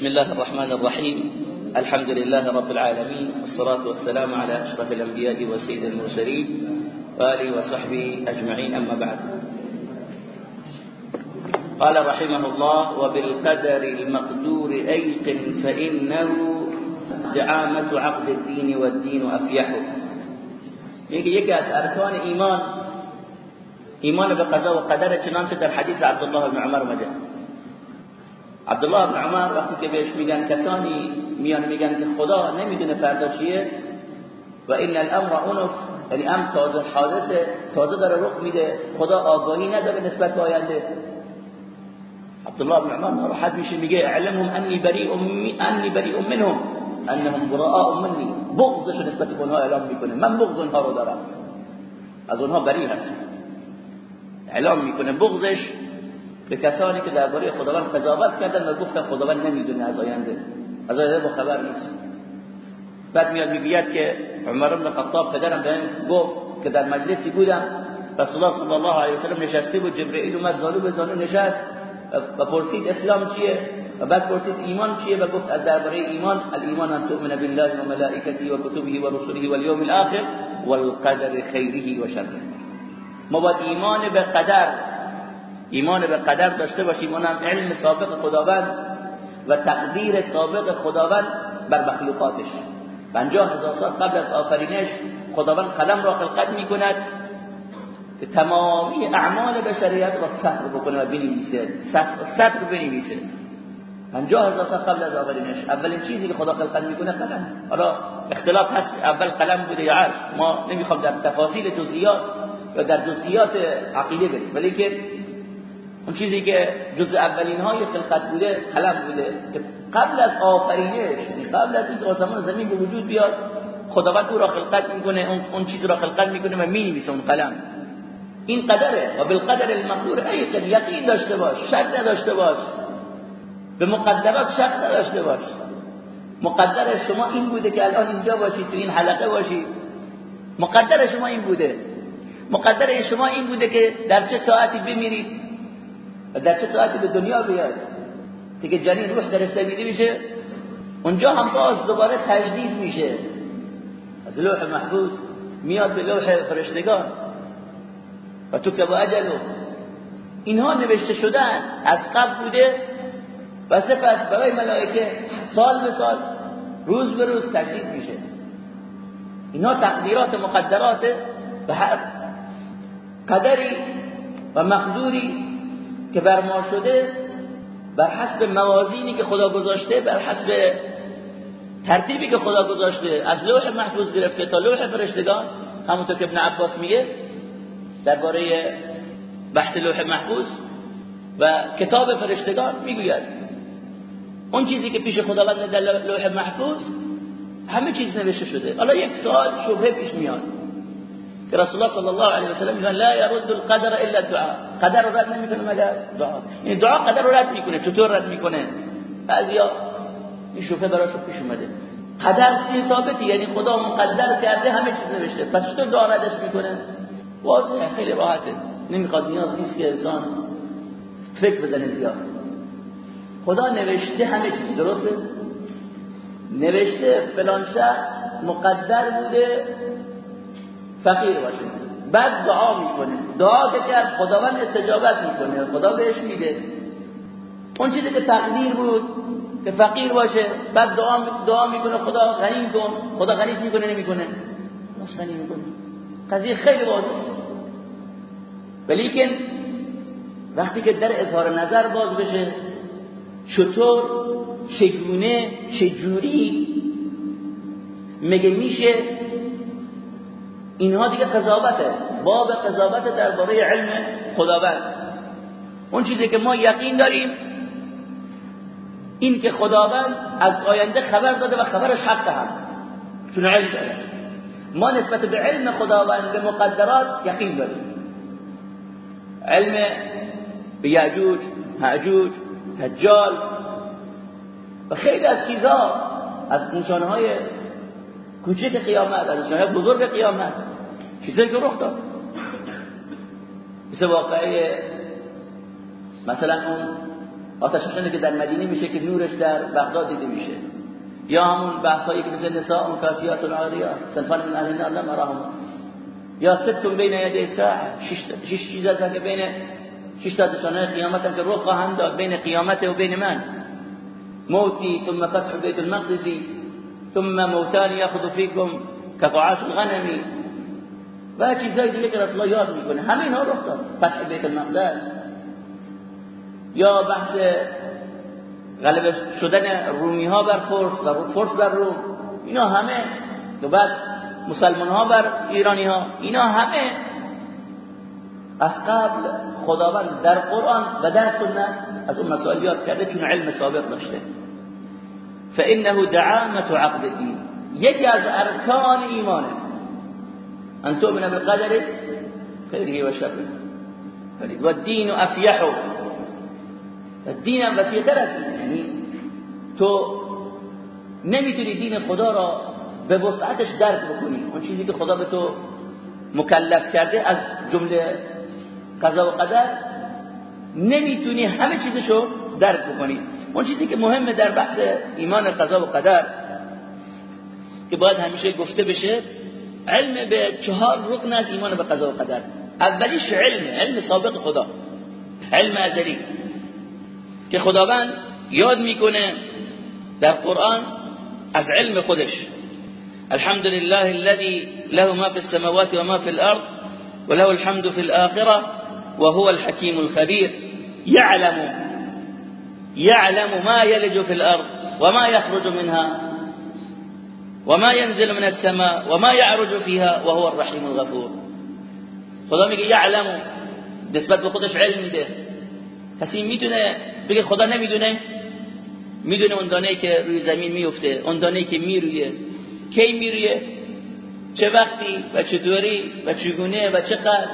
بسم الله الرحمن الرحيم. الحمد لله رب العالمين والصلاة والسلام على أشرف الأنبياء وسيد المرسلين وآله وصحبه أجمعين أما بعد. قال رحمه الله وبالقدر المقدور أيقن فإنه دعامة عقد الدين والدين أفيح يجي يجي أركان إيمان إيمان بقضاء وقدر چنانچه در حديث عبد الله بن عمر مده عبدالله بن عمر وقتی که بهش میگن کسانی میان میگن که خدا نمی‌دونه فردا چیه. و این الامر اونف یعنی ام تازه حادثه تازه داره رخ میده. خدا آگاهی نداره نسبت به آینده. عبدالله بن عمر ناراحت میشه میگه اعلمهم انی بریء انی بریء منهم. انهم براء منی. بغضش نسبت به اونها اعلام می‌کنه. من بغض اونها رو دارم. از اونها بری هست اعلام می‌کنه بغضش به کسانی که درباره خداوند قضاوت کردن و گفتن خداوند نمی‌دونه از آینده. از آینده خبر نیست. بعد میاد می‌گوید که عمر بن خطاب پدرم بهم گفت که در مجلسی بودم. رسول الله صلی الله علیه و سلم نشسته بود. جبرئیل اومد زانو به زانو نشست و پرسید اسلام چیه؟ و بعد پرسید ایمان چیه؟ و گفت از درباره ایمان الایمان ان تؤمن بالله و ملائکته و کتبه و رسله و الاخر والقدر خیره و شره. ما باید ایمان به قدر ایمان به قدر داشته باشیم. اونم علم سابق خداوند و تقدیر سابق خداوند بر مخلوقاتش. پنجاه هزار سال قبل از آفرینش خداوند قلم را خلقت می کند که تمامی اعمال بشریت را سطر بکنه و بنویسه. سطر بنویسه. پنجاه هزار سال قبل از آفرینش. اولین چیزی که خدا خلقت می‌کنه قلم. حالا اختلاف هست. اول قلم بوده یا عرش. ما نمی‌خوام در تفاصیل جزئیات و در جزئیات عقیده بریم. ولی که اون چیزی که جز اولین های خلقت بوده قلم بوده که قبل از آفرینش قبل از اینکه آسمان زمین به وجود بیاد خداوند او را خلقت می‌کنه اون چیز را خلقت می‌کنه و می‌نویسه اون قلم. این قدره و بالقدر المقدور ایقن یقین داشته باش شک نداشته باش. به مقدرات شک نداشته باش. مقدر شما این بوده که الان اینجا باشید تو این حلقه باشید مقدر شما این بوده. مقدر شما این بوده که در چه ساعتی بمیرید. و در چه ساعتی به دنیا بیاد که جنین روح در سویده میشه. اونجا هم باز دوباره تجدید میشه. از لوح محفوظ میاد به لوح فرشتگان. و تو که با اجلو اینها نوشته شدن. از قبل بوده و سپس برای ملائکه سال به سال روز به روز تجدید میشه. اینها تقدیرات مقدرات و هر قدری و مقدوری که بر ما شده بر حسب موازینی که خدا گذاشته بر حسب ترتیبی که خدا گذاشته از لوح محفوظ گرفته تا لوح فرشتگان همونطور که ابن عباس میگه درباره بحث لوح محفوظ و کتاب فرشتگان می‌گوید. اون چیزی که پیش خداوند در لوح محفوظ همه چیز نوشته شده. حالا یک سوال شبهه پیش میاد. که رسول الله صلی الله علیه و سلم میگن لا يرد القدر الا الدعاء قدر رد نمی‌کنه مگر دعا این دعا قدر رد می‌کنه چطور رد می‌کنه بعضیا این شوفه براشون پیش اومده قدر سی ثابتی یعنی خدا مقدر کرده همه چیز نوشته پس چطور دعا ردش می‌کنه واضحه خیلی راحته نمی‌خواد نیاز نیست که انسان فکر بزنه زیاد خدا نوشته همه چیز درسته نوشته فلان شخص مقدر بوده فقیر باشه. بعد دعا می‌کنه. دعا که خداوند استجابت می‌کنه. خدا بهش میده. اون چیزی که تقدیر بود که فقیر باشه بعد دعا دعا می‌کنه خدا غنی کن. خدا غنیش می‌کنه نمی‌کنه. مش غنی می‌کنه. قضیه خیلی واضحه ولیکن وقتی که در اظهار نظر باز بشه چطور چگونه چجوری مگه میشه اینها دیگه قضاوته. باب قضاوت درباره علم خداوند. اون چیزی که ما یقین داریم این که خداوند از آینده خبر داده و خبرش حق هم. چون علم داره. ما نسبت به علم خداوند به مقدرات یقین داریم. علم به یعجوج معجوج دجال و خیلی از چیزها از نشانهای کوچک قیامت از نشانهای بزرگ قیامت. چیزایی که رخ داد. مثل واقعه مثلا اون آتش که در مدینه میشه که نورش در بغداد دیده میشه. یا همون بحثایی که مثل نساء اون کاسیات العاریات سنفان من اهل لم اراهم یا ستون بین یدی ساعه شش چیز هستن که بین شش تا نشانه قیامت که رو خواهند داد بین قیامت و بین من. موتی ثم فتح بیت المقدس ثم موتان یاخذ فیکم كقعاس الغنمی. و چیزای دیگه که رسول یاد می‌کنه. همین ها رخ داد. فتح بیت المقدس. یا بحث غلبه شدن رومی ها بر فرس و فرس بر روم. اینا همه. و بعد مسلمان ها بر ایرانی ها اینا همه از قبل خداوند در قرآن و در سنت از اون مسائل یاد کرده چون علم سابق داشته. فانه دعامت عقد الدین. یکی از ارکان ایمانه. ان تؤمن بالقدر خیره و شره و الدین وسیعتر از یعنی تو نمی‌تونی دین خدا را به وسعتش درک بکنی. اون چیزی که خدا به تو مکلف کرده از جمله قضا و قدر نمی‌تونی همه چیزشو درک بکنی. اون چیزی که مهمه در بحث ایمان قضا و قدر که باید همیشه گفته بشه علم به چهار رکن از ایمان به قضا و قدر. اولیش علم علم سابق خدا. علم ازلی. که خداوند یاد میکنه در قرآن از علم خودش. الحمد لله الذي له ما في السماوات وما في الأرض وله الحمد في الآخرة وهو الحكيم الخبير يعلم يعلم ما يلج في الأرض وما يخرج منها. وما ينزل من السماء وما يعرج فيها وهو الرحيم الغفور. خدا میگه یعلم نسبت به خودش علم میده. کسی می‌تونه بگه خدا نمی‌دونه. می‌دونه اون دانه که روی زمین میفته اون دانه که میرویه. کی میرویه؟ چه وقتی و چطوری و چگونه و چقدر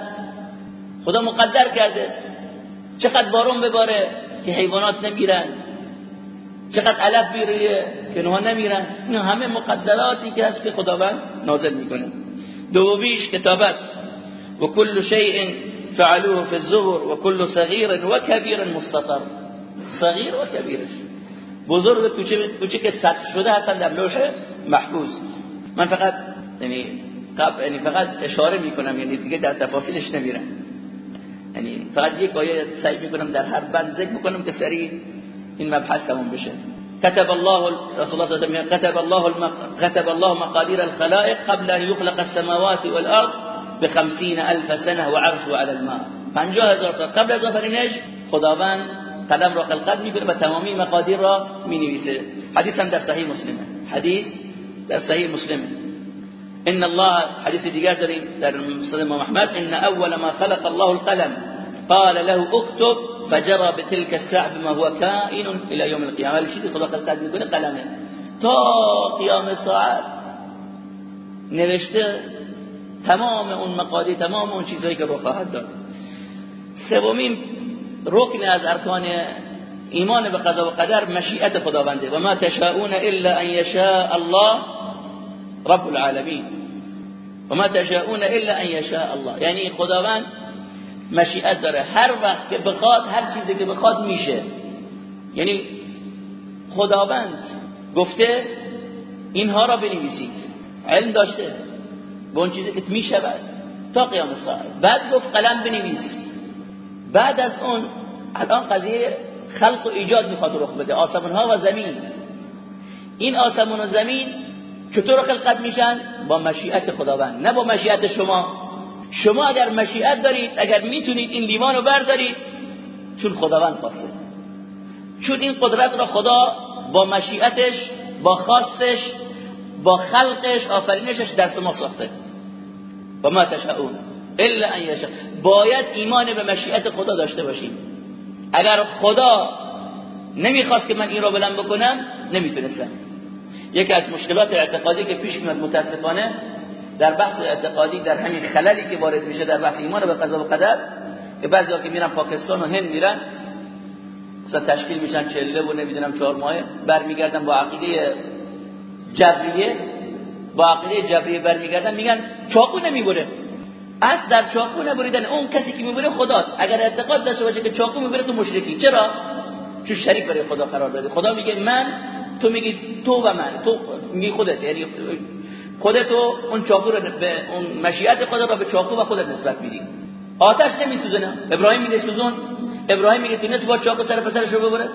خدا مقدر کرده. چقدر بارون بباره که حیوانات نمیرن. چقدر علف بیرویه که نوها نمیرن. این همه مقدراتی که هست که خداوند نازل می‌کنه. دومیش کتابت. و کل شیء فعلوه في الزبر و کل صغیر و کبیر مستطر. صغیر و کبیرش. بزرگ کوچک سطح شده هستن در لوح محفوظ. من فقط یعنی قبل یعنی فقط اشاره می‌کنم یعنی دیگه در تفاصیلش نمیرم. یعنی فقط یک آیه سعی می‌کنم در هر بند ذکر می‌کنم که سریع این مبحث تموم بشه كتب الله رسول الله صلى الله عليه وسلم كتب الله كتب الله مقادير الخلائق قبل أن يخلق السماوات والأرض بخمسين ألف سنة وعرشه على الماء. 50000 سال قبل از آفرینش خداوند قلم را خلقت میکنه و تمامی مقادیر را مینویسه حدیث هم در صحیح مسلمه حدیث در صحیح مسلمه إن الله حدیث دیگر داریم در مسلم محمد إن أول ما خلق الله القلم. قال له اكتب فجرى بتلك الساعة بما هو كائن إلى يوم القيامة. ولی چیزی خدا خلقت میکنه قلمه تا قیام ساعت نوشته تمام اون مقادیر تمام اون چیزهایی که با خواهد داد. سومین رکن از ارکان ایمان به قضا و قدر مشیت خداونده. و ما تشاءون الا ان یشاء الله رب العالمین. و ما تشاءون الا ان یشاء الله. یعنی خداوند مشیت داره. هر وقت که بخواد هر چیزی که بخواد میشه. یعنی خداوند گفته اینها را بنویسید. علم داشته. به اون چیزی که می‌شود تا قیام ساعت. بعد گفت قلم بنویس. بعد از اون الان قضیه خلق و ایجاد می‌خواد رخ بده. آسمان ها و زمین. این آسمان و زمین چطور خلقت میشن؟ با مشیت خداوند. نه با مشیت شما. شما اگر مشیت دارید اگر می‌تونید این لیوان رو بردارید چون خداوند خواسته. چون این قدرت را خدا با مشیتش با خواستش با خلقش آفرینشش در شما ساخته. و ما تشاؤون الا ان باید ایمان به مشیت خدا داشته باشیم. اگر خدا نمی‌خواست که من این را بلند بکنم نمی‌تونستم. یکی از مشکلات اعتقادی که پیش میاد متاسفانه در بحث اعتقادی در همین خللی که وارد میشه در بحث ایمان به قضا و قدر که بعضیا که میرن پاکستان و هند میرن مثلا تشکیل میشن چله و نمی‌دونم چهار ماه برمیگردن با عقیده جبریه با عقیده جبریه برمیگردن میگن چاقو نمی‌بره. از در چاقو نبریدن اون کسی که می‌بره خداست. اگر اعتقاد داشته باشه که چاقو می‌بره تو مشرکی. چرا؟ چون شریک برای خدا قرار داده. خدا میگه من تو میگی تو و من. تو میگی خودت. یعنی خودت و اون چاقو رو به اون مشیت خدا رو به چاقو و خودت نسبت میدی. آتش نمیسوزونه ابراهیم میگه سوزون. ابراهیم میگه تونست با چاقو سر پسرش رو ببره.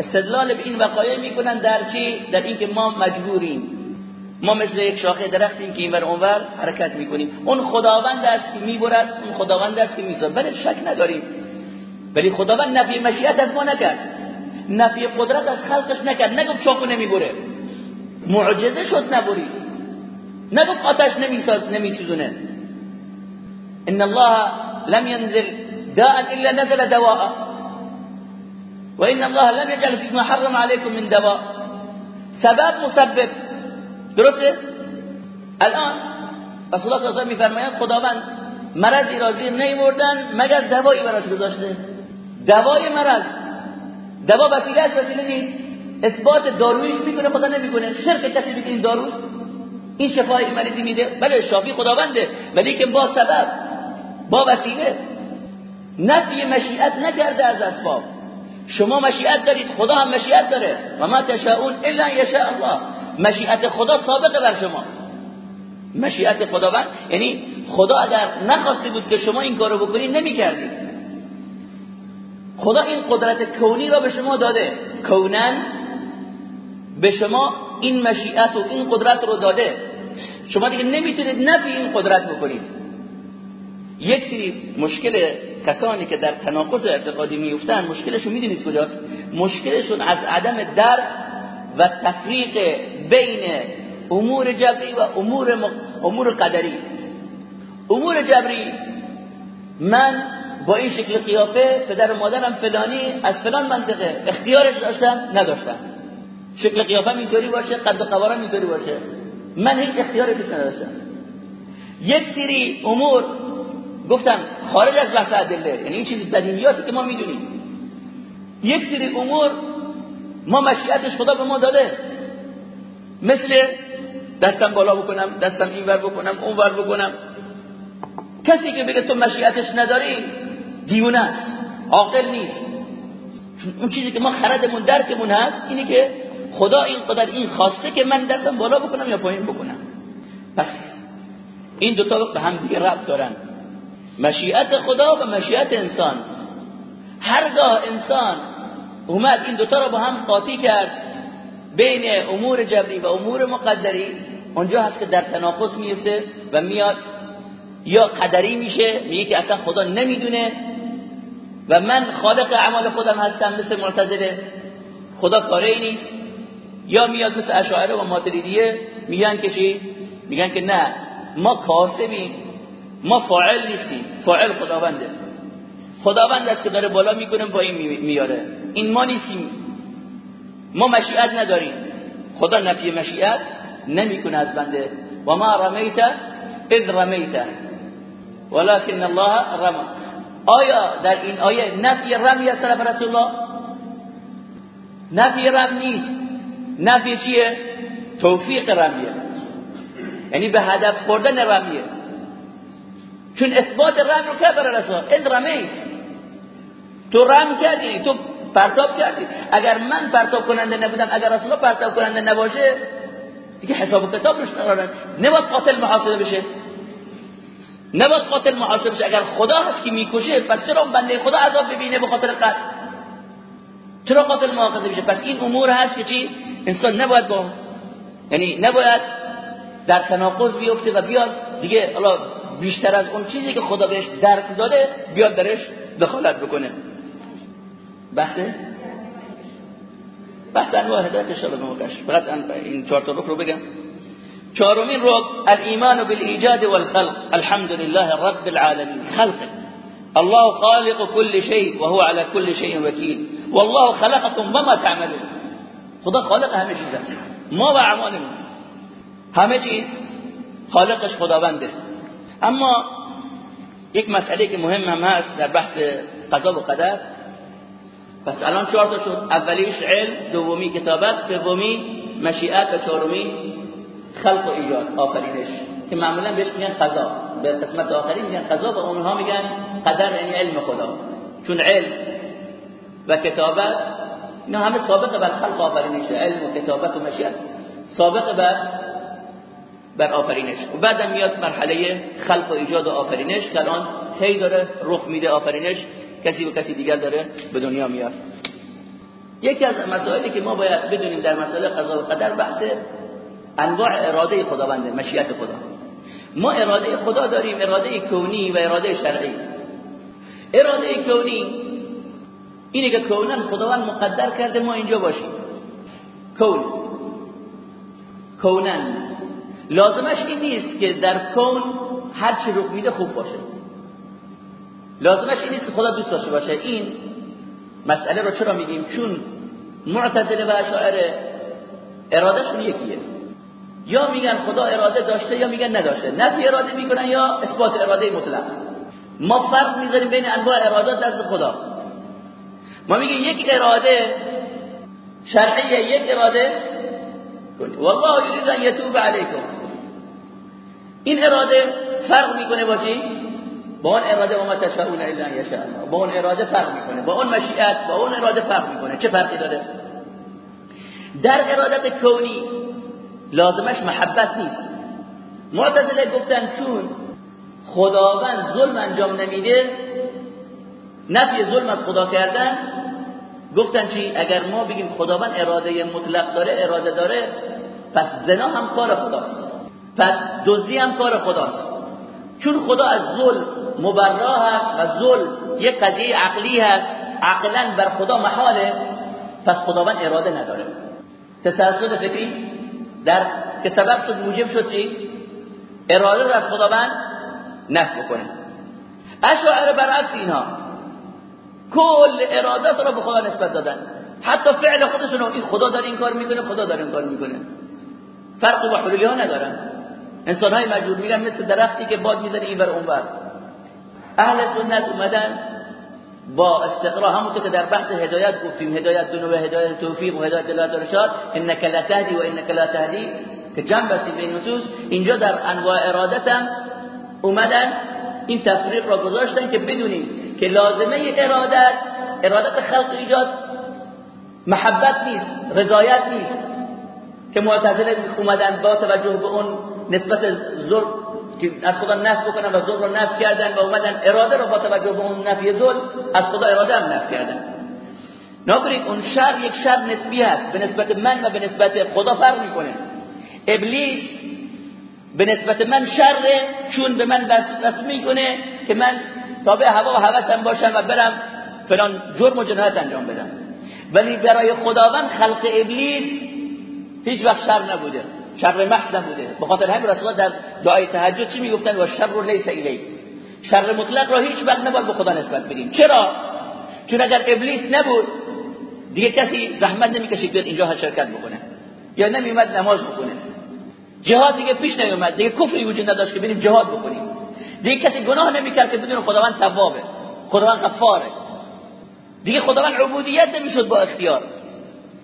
استدلال به این وقایع می‌کنن در چی؟ در اینکه ما مجبوریم. ما مثل یک شاخه درختیم که اینور اونور حرکت می‌کنیم. اون خداوند است که می‌برد اون خداوند است که می‌سازد. بله شک نداریم. ولی خداوند نفی مشیت از ما نکرد. نفی قدرت از خلقش نکرد. نگفت چاقو نمی‌بره. معجزه شد نبری نگفت آتش نمیساز نمیسوزونه ان الله لم ينزل داء الا نزل دواء. وان الله لم يجعل فيما حرم عليكم من دواء. سبب مسبب. درسته؟ الان رسول الله صلی الله میفرمایند خداوند مرضی را زیر نیوردن مگر دوایی براش گذاشته؟ دوای مرض. دوا وسیله است وسیله نیست. اثبات دارویش می‌کنه خدا نمی‌کنه شرک کسی بگه این دارو؟ این شفای مریضی میده. بله شافی خداونده. ولی که با سبب با وسیله. نفی مشیت نکرده از اسباب. شما مشیت دارید خدا هم مشیت داره. و ما تشاؤون الا یشاء الله. مشیت خدا سابقه بر شما. مشیت خداوند یعنی خدا اگر نخواسته بود که شما این کارو بکنید نمی‌کردید. خدا این قدرت کونی را به شما داده. کونن به شما این مشیت و این قدرت رو داده. شما دیگه نمی‌تونید نفی این قدرت بکنید. یک سری مشکل کسانی که در تناقض اعتقادی میفتن مشکلشون می‌دونید کجاست؟ مشکلشون از عدم درک و تفریق بین امور جبری و امور, م... امور قدری. امور جبری من با این شکل قیافه پدر مادرم فلانی از فلان منطقه اختیارش داشتم نداشتم. شکل قیافه اینطوری باشه قد و قوارم اینطوری باشه. من هیچ اختیاری پیش نداشتم. یک سری امور گفتم خارج از بحث ادله یعنی این چیز بدیهیاتی که ما می‌دونیم. یک سری امور ما مشیتش خدا به ما داده. مثل دستم بالا بکنم دستم اینور بکنم اونور بکنم. کسی که بگه تو مشیتش نداری دیونه است عاقل نیست. اون چیزی که ما خردمون درکمون هست اینه که خدا این قدر این خواسته که من دستم بالا بکنم یا پایین بکنم؟ پس این دوتا به هم دیگه ربط دارن. مشیت خدا و مشیت انسان. هرگاه انسان اومد این دوتا رو با هم قاطی کرد بین امور جبری و امور مقدری اونجا هست که در تناقض میفته و میاد. یا قدری میشه میگه که اصلا خدا نمی‌دونه. و من خالق اعمال خودم هستم مثل معتزله. خدا کاری نیست. یا میاد مثل اشاعره و ماتریدیه میگن که چی؟ میگن که نه ما کاسبیم ما فاعل نیستیم فاعل خداونده. خداوند است که داره بالا می‌کنه با این میاره. این ما نیستیم. ما مشیت نداریم. خدا نفی مشیت نمی‌کنه از بنده. و ما رمیت اذ رمیت. ولكن الله رمى آیا در این آیه نفی رمی از طرف رسول الله؟ نفی رم نیست. نفی چیه؟ توفیق رمیه. یعنی به هدف خوردن رمیه. چون اثبات رم رو که برای رسول اذ رمیت. تو رم کردی تو پرتاب کردی. اگر من پرتاب کننده نبودم اگر رسول الله پرتاب کننده نباشه دیگه حساب و کتاب روش نقرارن نباید قاتل محاسبه بشه. نباید قاتل محاسبه بشه. اگر خدا هست که می‌کشه پس چرا بنده خدا عذاب ببینه به خاطر قتل؟ چرا قاتل محاسبه بشه؟ پس این امور هست که چی؟ انسان نباید با یعنی نباید در تناقض بیفته و بیاد. دیگه الله بیشتر از اون چیزی که خدا بهش درک داده بیاد درش دخالت بکنه. بحثه بحث انواع هدایت اشاره به مکش. فقط این چهار تا رو بگم. چهارمین رو الايمان بالایجاد والخلق. الحمد لله رب العالمين خلق. الله خالق كل شيء وهو على كل شيء وكيل والله خلقكم وما تعملون. خدا خالق همه چیز است. ما و اعمالمون. همه چیز خالقش خداونده. اما یک مسئله که مهم هم هست در بحث قضا و قدر پس الان چهار تا شد. اولیش علم دومی کتابت سومی مشیت و چهارمی خلق و ایجاد آفرینش. که معمولا بهش میگن قضا. به قسمت آخری میگن قضا و اونها میگن قدر یعنی علم خدا. چون علم و کتابت اینا همه سابق بر خلق آفرینش علم و کتابت و مشیت. سابق بر بر آفرینش. و بعدم میاد مرحله خلق و ایجاد و آفرینش که الان هی داره رخ میده آفرینش. کسی و کسی دیگر داره به دنیا میاد. یکی از مسائلی که ما باید بدونیم در مسئله قضا و قدر بحث انواع اراده خداونده مشیت خدا. ما اراده خدا داریم اراده کونی و اراده شرعی. اراده کونی اینه که کونن خداوند مقدر کرده ما اینجا باشیم. کون. کونن. لازمش این نیست که در کون هر چی رخ میده خوب باشه. لازمش این نیست که خدا دوست داشته باشه. این مسئله رو چرا میگیم؟ چون معتزله و اشاعره ارادهشون یکیه. یا میگن خدا اراده داشته یا میگن نداشته. نفی اراده می‌کنن یا اثبات اراده مطلق. ما فرق می‌ذاریم بین انواع ارادات دست خدا. ما میگیم یک اراده شرعیه یک اراده والله یرید ان یتوب علیکم. این اراده فرق می‌کنه با چی؟ با اون اراده ما تشاؤون الا ان یشاء با اون اراده فرق می‌کنه. با اون مشیت با اون اراده فرق می‌کنه. چه فرقی داره؟ در ارادت کونی لازمش محبت نیست. معتزله گفتن چون خداوند ظلم انجام نمیده نفی ظلم از خدا کردن گفتن چی؟ اگر ما بگیم خداوند اراده مطلق داره اراده داره پس زنا هم کار خداست. پس دزدی هم کار خداست. چون خدا از ظلم مبرا هست و ظلم یک قضیه عقلی هست عقلا بر خدا محاله پس خداوند اراده نداره. تسلسل فکری در که سبب شد موجب شد چی؟ اراده از خداوند نفی بکنه. اشاعره برعکس اینها. کل ارادات رو به خدا نسبت دادن. حتی فعل خودشون این خدا داره این کار می‌کنه خدا داره این کار می‌کنه. فرق با حلولی ها ندارن. انسان های مجبور میگن مثل درختی که باد می‌زنه این بر اون بر اهل سنت اومدن با استقرا همونطور که در بحث هدایت گفتیم هدایت دنو و هدایت توفیق و هدایت دلالت ارشاد انک لا تهدی و انک لا تهدی که جمع بسیم به نصوص اینجا در انواع ارادت هم اومدن این تفریق را گذاشتن که بدونیم که لازمه ارادت ارادت خلق ایجاد. محبت نیست رضایت نیست. که معتزله اومدن با توجه به اون نسبت ظلم که از خدا نفی بکنن و ظلم رو نفی کردن و اومدن اراده رو با توجه به اون نفی ظلم از خدا اراده هم نفی کردن. نکنید اون شر یک شر نسبی هست. به نسبت من و به نسبت خدا فرق می‌کنه. ابلیس به نسبت من شره چون به من بس می‌کنه که من تابع هوا و هوسم باشم و برم فلان جرم و جنایت انجام بدم. ولی برای خداوند خلق ابلیس هیچ وقت شر نبوده. شر محض نبوده. به خاطر همین رسول در دعای تهجد چی می‌گفتن؟ و شر لیس الی شر مطلق را هیچ وقت نباید به خدا نسبت بدیم. چرا؟ چون اگر ابلیس نبود دیگه کسی زحمت نمی‌کشید بیاد اینجا شرکت بکنه. یا نمیومد نماز بکنه جهاد دیگه پیش نمیومد دیگه کفری وجود نداشت که بریم جهاد بکنیم. دیگه کسی گناه نمی‌کرد که بدون خداوند توابه خداوند غفاره. دیگه خداوند عبودیت نمی‌شد با اختیار.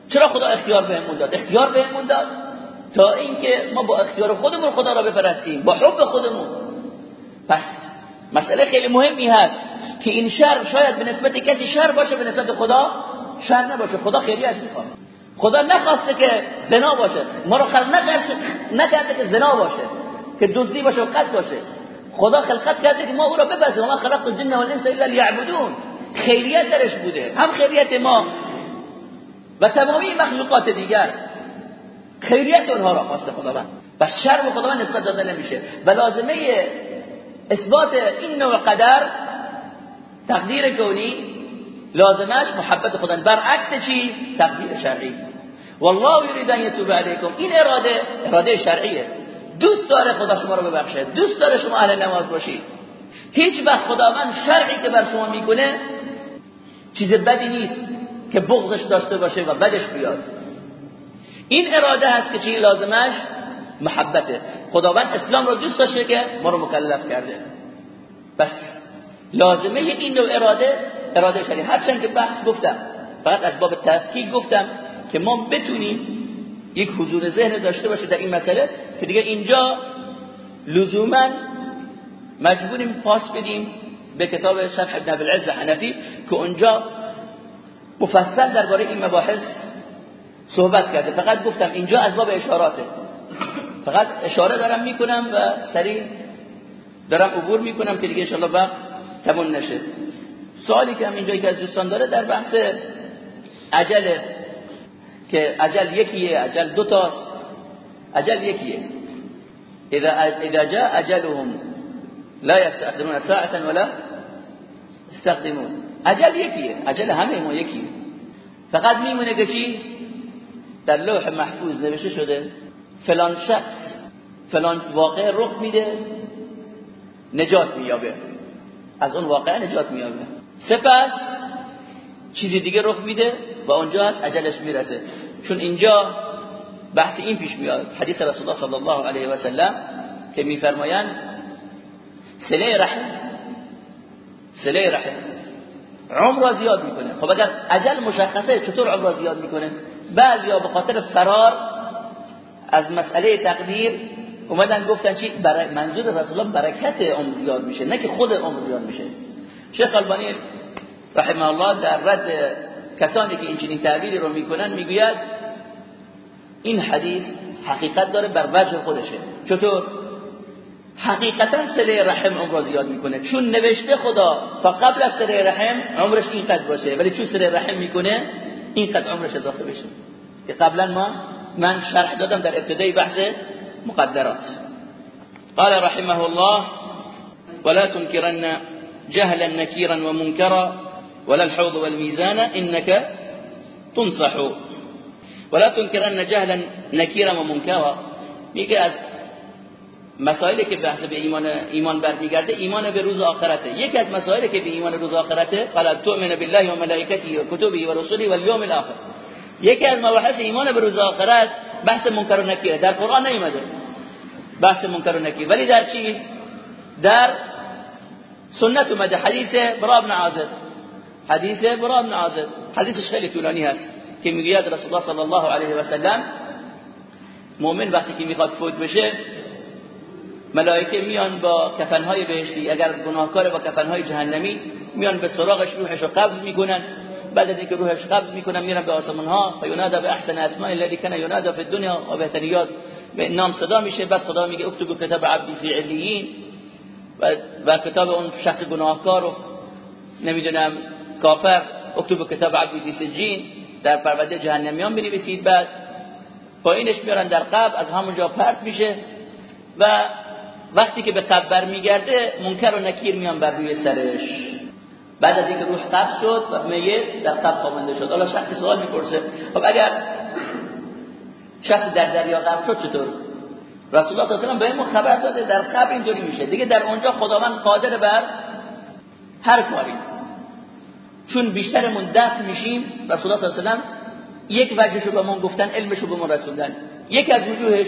چرا خدا اختیار بهمون داد؟ اختیار بهمون داد تا اینکه ما با اختیار خودمون خدا را بپرستیم با حب خودمون. پس مسئله خیلی مهمی هست که این شر شاید به نسبت کسی شر باشه به نسبت خدا شر نباشه. خدا خیریت می‌خواد. خدا نخواسته که زنا باشه. ما رو خلق نکرده که زنا باشه که دزدی باشه و قتل باشه. خدا خلقت کرده که ما او را ما خلقت الجن والانس الا لیعبدون. خیریت درش بوده. هم خیریت ما و تمامی مخلوقات دیگر. خیریت اونها را خواسته خداوند. و شر خداوند نسبت داده نمیشه. و لازمه اثبات این نوع قدر تقدیر کونی لازمش محبت خدا برعکس چی؟ تقدیر شرعی. والله یرید ان یتوب علیکم. این اراده اراده شرعیه. دوست داره خدا شما رو ببخشه. دوست داره شما اهل نماز باشید هیچ وقت خداوند شرعی که بر شما می‌کنه چیز بدی نیست که بغضش داشته باشه و بدش بیاد. این اراده هست که چی لازمش؟ محبته. خداوند اسلام رو دوست داشته که ما رو مکلف کرده. بس. لازمه این نوع اراده اراده شریع هرچند که بحث گفتم فقط از باب تفکیک گفتم که ما بتونیم یک حضور ذهن داشته باشه در این مسئله که دیگه اینجا لزوما مجبوریم پاس بدیم به کتاب شرح ابن العز حنفی که اونجا مفصل درباره این مباحث صحبت کرده. فقط گفتم اینجا از باب اشاراته. فقط اشاره دارم می‌کنم و سریع دارم عبور می‌کنم که دیگه انشاءالله وقت تمون نشه. سوالی که هم اینجا که از دوستان داره در بحث عجل که عجل یکیه عجل دوتاست عجل یکیه. اذا جاء اجلهم لا يستخدمون ساعه ولا استخدمون عجل یکیه عجل همه ما یکیه. فقط میمونه که چی؟ در لوح محفوظ نوشته شده فلان شخص فلان واقع رخ میده نجات مییابه. از اون واقع نجات مییابه. سپس چیزی دیگه رخ میده و اونجا هست اجلش می‌رسه. چون اینجا بحث این پیش میاد. حدیث رسول الله صلی الله علیه و سلم که میفرمایند سله رحم سله رحم. عمر زیاد می‌کنه. خب اگر اجل مشخصه چطور عمر زیاد می‌کنه؟ بعضیا به خاطر فرار از مسئله تقدیر اومدن گفتن چی؟ برای منظور رسول الله برکت عمر زیاد میشه نه که خود عمر زیاد میشه. شیخ البانی رحمه الله در رد کسانی که این تعبیری رو می‌کنن می‌گوید این حدیث حقیقت داره بر وجه خودشه. چطور؟ حقیقتا سله رحم عمر زیاد می‌کنه. چون نوشته خدا تا قبل از سله رحم عمرش اینقدر باشه ولی چون سله رحم می‌کنه اینقدر عمرش اضافه بشه. که قبلا ما من شرح دادم در ابتدای بحث مقدرات. قال رحمه الله ولا تنكرن جهلا نكيرا ومنكرا ولا الحوض والميزان إنك تنصح. ولا تنكرن جهلا نكيرا ومنكرا. میگه از مسائلی که بحث به ایمان ایمان برمیگرده ایمان به روز آخرته. یکی از مسائلی که به ایمان روز آخرته قال تؤمن بالله و ملائکته و کتبه و رسله و اليوم الاخر. یکی از مباحث ایمان به روز آخرت بحث منکر و نکیره در قرآن نیومده. بحث منکر و نکیر. ولی در چی؟ در سنت اومده. حدیث برا بن عازب. حدیث برا بن عازب. حدیثش خیلی طولانی هست که می‌گوید رسول الله صلی الله علیه و سلم مؤمن وقتی که می‌خواد فوت بشه ملائکه میان با کفنهای بهشتی اگر گناهکار با کفنهای جهنمی میان به سراغش روحش رو قبض می‌کنن. بعد از اینکه روحش قبض می‌کنن میرن به آسمان ها فینادا به احسن اسماء الذي كان ينادى في الدنيا و بهتریات به نام صدا میشه. بعد خدا میگه اکتب کتاب عبدی فی علیین. و, و کتاب اون شخص گناهکار و نمی‌دونم کافر اکتب کتاب عبدی فی سجین در پرونده جهنمیان بنویسید بعد پایینش میارن در قبر از همونجا پرت میشه و وقتی که به قبر برمیگرده منکر و نکیر میان بر روی سرش. بعد از اینکه روح قبض شد و میت در قبر خوابنده شد. حالا شخص سوال می‌پرسه خب اگر شخص در دریا غرق شد چطور؟ رسول الله صلی الله علیه و به خبر داده در قبر اینطوری میشه. دیگه در اونجا خداوند قادر بر هر کاری. چون بیشترمون دفن میشیم رسول الله صلی یک وجهشو به ما گفتن علمشو به ما رسوندن. یک از وجوهش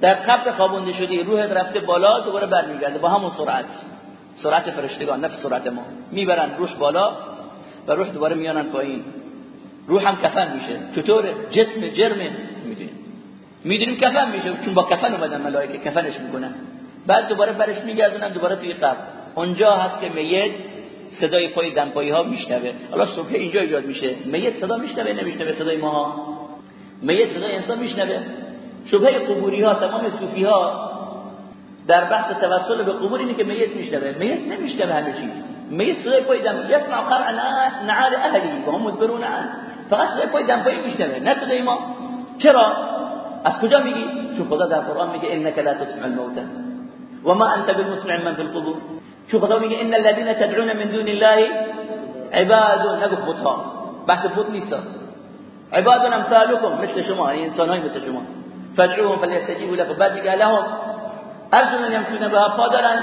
در قبر خوابونده شدی روحت رفته بالا دوباره برمیگرده با همون سرعت. سرعت فرشتگان نفس سرعت ما. می‌برن روح بالا و روح دوباره میانن پایین. روح هم کفن میشه. چطوره جسم جرمه می‌دونیم. می‌دونیم کفن میشه. چون با کفن اومدن ملائکه کفنش می‌کنن. بعد دوباره برش میگردونن دوباره توی قبر. اونجا هست که میت صدای پای دمپایی ها میشنوه. حالا صبح اینجا ایجاد میشه. میت صدا میشنوه نمیشنوه صدای ما میت صدای انسان میشنوه. شبهه قبوری ها تمام صوفی ها در بحث توسل به قبور اینه که میت میشنوه. میت نمیشنوه همه چیز. میت صدای پای دم یسمع قرع نعال اهلی و هم مدبرون عن فقط صدای پای دم پای میشنوه نه صدای ما. چرا؟ از کجا میگی؟ چون خدا در قرآن میگه انك لا تسمع الموتى. وما انت بالمسمع من في القبور. چون خدا میگه؟ ان الذين تدعون من دون الله عباد. نگو بتها بحث بت نیست. عباد امثالكم مثل شما انسان های مثل شما. فادعوهم فليستجيبوا لكم. بعد قال لهم ارجل يمشون بها پا دارن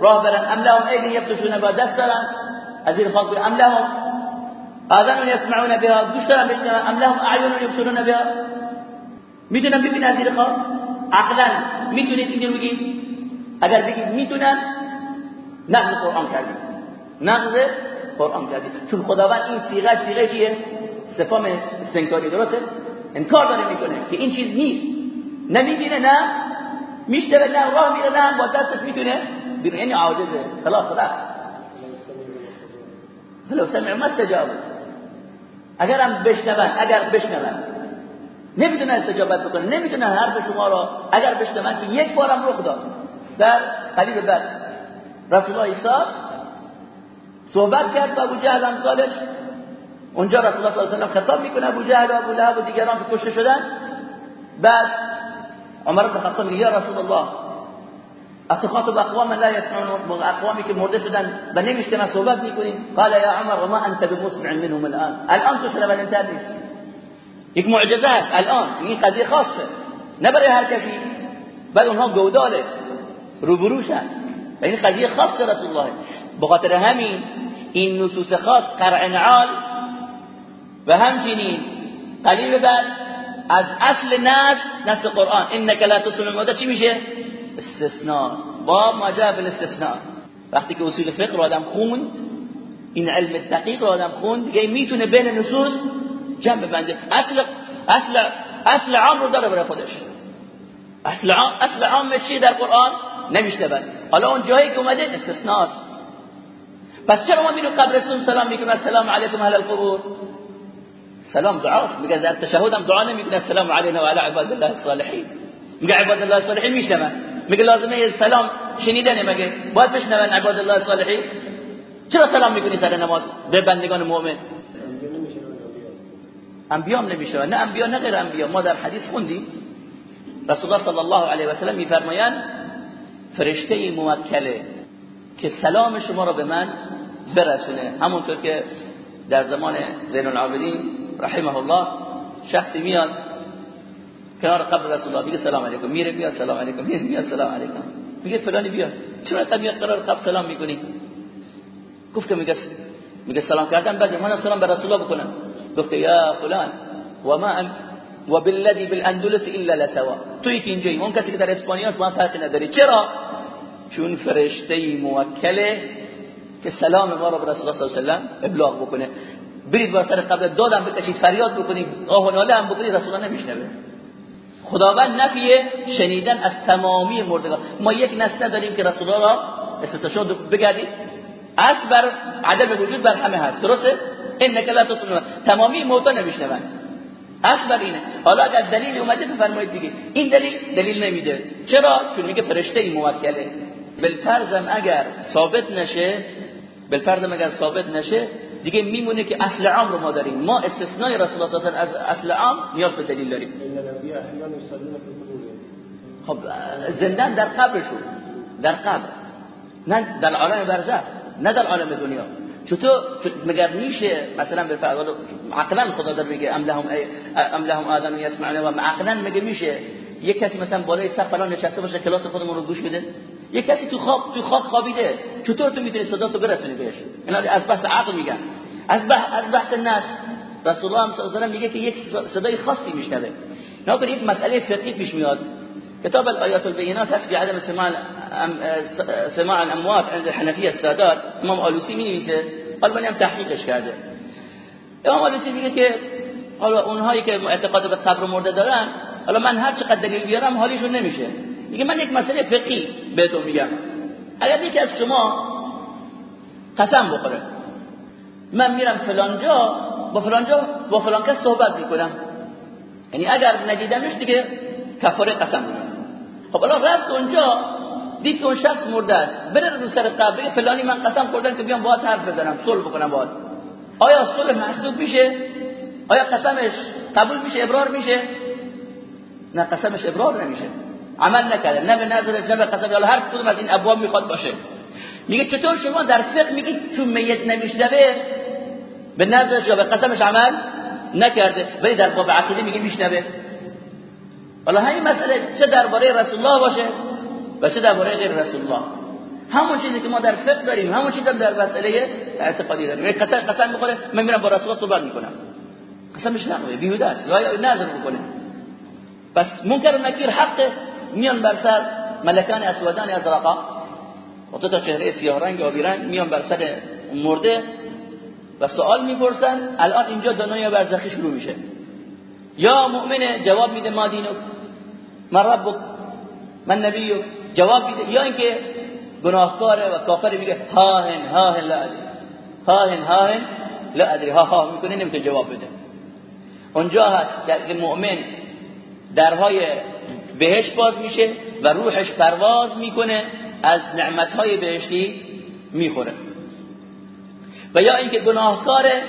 راه برن. ام لهم ايدي يبطشون بها دست دارن. از این خاک ام لهم آذان يسمعون بها. گوش دارن بشنون. ام لهم اعین يبصرون بها. می‌تونن ببینن از این خاک؟ عقلا می‌تونید اینجا بگید اگر بگید می‌تونن نقض قرآن کردید نقض قرآن کردید چون خداوند این سیغه سیغه چیه؟ استفهام استنکاری درسته؟ انکار داره می‌کنه که این چیز نیست. نمی‌بینه نه. میشتره نه. راه میره نه. با دستش می‌تونه. بینه یعنی عاجزه. خلاص رفت. فلو سمع ما استجابوا. اگرم بشنون اگر بشنون. نمی‌دونه استجابت بکنه. نمی‌دونه حرف شما را اگر بشنون که یک بارم رخ داد. در قلیب بعد رسول الله عیسی صحبت کرد با ابو جهل امثالش اونجا رسول الله صلی الله علیه و خطاب می‌کنه ابو جهل و ابو لهب و دیگران که کشته شدن. بعد عمر بن خطاب میگه یا رسول الله اتخاطب اقوام لا يسمعون اقوامی که مرده شدن و نمیشکنن صحبت می‌کنین. قال یا عمر وما انت بمسمع منهم الان. الان تو شنونده نیست یک معجزه است الان این قضیه خاصه. نه برای هر کسی بل اونها گوداله روبروشن. و این قضیه خاص رسول الله. بخاطر همین این نصوص خاص قرع نعال و همچنین قلیل بعد از اصل نص نص قرآن. انک لا تسمع الموتى چی میشه؟ استثناء. با ما جاء بالاستثناء. وقتی که اصول فقه رو آدم خوند این علم دقیق رو آدم خوند دیگه می‌تونه بین نصوص جمع بنده اصل اصل اصل عام رو داره برای خودش. اصل عام اصل عام چی در قرآن؟ نمیشنون حالا اون جایی که اومده استثناست. پس چرا ما میرو قبرستون سلام می‌کنیم؟ السلام علیکم اهل القبور سلام دعاست میگه در تشهد هم دعا نمی‌کنه. السلام علینا و علی عباد الله الصالحین. میگه عباد الله الصالحین میشنون. میگه لازمه سلام شنیدن مگه؟ باید بشنون عباد الله الصالحین. چرا سلام می‌کنی سر نماز؟ به بندگان مؤمن. انبیا هم نمیشه نه انبیا نه غیر انبیا ما در حدیث خوندیم. رسول الله صلی الله علیه و سلم میفرمایند فرشته موکله که سلام شما را به من برسونه. همونطور که در زمان زین العابدین رحمه الله شخصی میاد کنار قبر رسول الله میگه سلام علیکم. میره میاد سلام علیکم. میره میاد سلام علیکم. میگه فلانی بیاد. چرا تا میاد قرار قبر سلام می‌کنی؟ گفت میگه میگه سلام کردم بعد من سلام به رسول الله بکنم. گفت یا فلان. و ما و بالذی بالاندلس الا لسوا توی که اینجایی اون کسی که در اسپانیا با فرقی نداری. چرا؟ چون فرشته موکله که سلام ما رو به رسول الله صلی الله علیه و ابلاغ بکنه. برید با سر قبل دادم بکشید فریاد بکنید آه و ناله هم بکنید رسول الله نمیشنوه. خداوند نفیه شنیدن از تمامی مردگان. ما یک نسل داریم که رسول الله را استثنا بگردید از بر عدم وجود بر همه هست. درسته؟ انک لا تسمع تمامی موتا نمیشنون. اصل اینه. حالا اگر دلیل اومده بفرمایید دیگه. این دلیل دلیل نمیده. چرا؟ چون میگه فرشته ای موکله. بالفرضم اگر ثابت نشه بالفرضم اگر ثابت نشه دیگه میمونه که اصل عام رو ما داریم. ما استثنای رسول الله صلی از اصل عام نیاز به دلیل داریم. خب زندان در قبرشون. در قبر. نه در عالم برزخ نه در عالم دنیا. چطور مگر میشه مثلا به فرض عقلا خدا در میگه ام لهم ام لهم آدم یسمعون و عقلا میگه میشه یک کسی مثلا بالای سقف فلان نشسته باشه کلاس خودمون رو گوش بده؟ یک کسی تو خواب تو خواب خوابیده چطور تو می‌تونی صدا تو برسونی بهش؟ اینا از بحث عقل میگن. از بحث از بحث نفس. رسول الله صلی الله علیه و میگه که یک صدای خاصی میشنوه. نه یک مسئله فقهی پیش میاد. کتاب الآيات البينات هست عدم سماع سماع الاموات عند الحنفيه السادات. امام آلوسی می نویسه البانی هم تحقیقش کرده امام آلوسی میگه که حالا اونهایی که اعتقاد به قبر مرده دارن. حالا من هر چقدر دلیل بیارم حالیشون نمیشه. میگه من یک مسئله فقهی بهتون میگم. اگر یکی از شما قسم بخوره. من میرم فلانجا با فلانجا با فلان کس صحبت می‌کنم. یعنی اگر ندیدمش دیگه کفاره قسم خب حالا رفت اونجا دید که اون شخص مرده است بره رو سر قبر فلانی من قسم خوردم که بیام باهات حرف بزنم صلح بکنم باهات آیا صلح محسوب میشه آیا قسمش قبول میشه ابرار میشه نه قسمش ابرار نمیشه عمل نکرده نه به نظر نه قسم یا هر کدوم از این ابواب می‌خواد باشه میگه چطور شما در فقه میگید چون میت نمیشنوه به نظرش یا به قسمش عمل نکرده ولی در باب عقیده میگه میشنوه حالا همین مسئله چه درباره رسول الله باشه و چه درباره غیر رسول الله همون چیزی که ما در فقه داریم همون چیزی در مسئله اعتقادی داریم. یک قسم قسم می‌خوره من میرم با رسول الله صحبت می‌کنم. قسمش نقوه بیهوده است. یا نظر بکنه. پس منکر و نکیر حق میان بر سر ملکان اسودان ازرقا. و تو تا چهره سیاه رنگ آبی رنگ میان بر سر مرده و سوال می‌پرسن الان اینجا دنیای برزخی شروع میشه. یا مؤمن جواب میده ما دینک من ربک من نبیک جواب میده. یا اینکه گناهکاره و کافر میگه هاهن هاهن لا هاهن هاهن لا ادری. ها ها می‌کنه نمی‌تونه جواب بده. اونجا هست که مؤمن درهای بهش باز میشه و روحش پرواز می‌کنه از نعمتهای بهشتی می‌خوره. و یا اینکه گناهکاره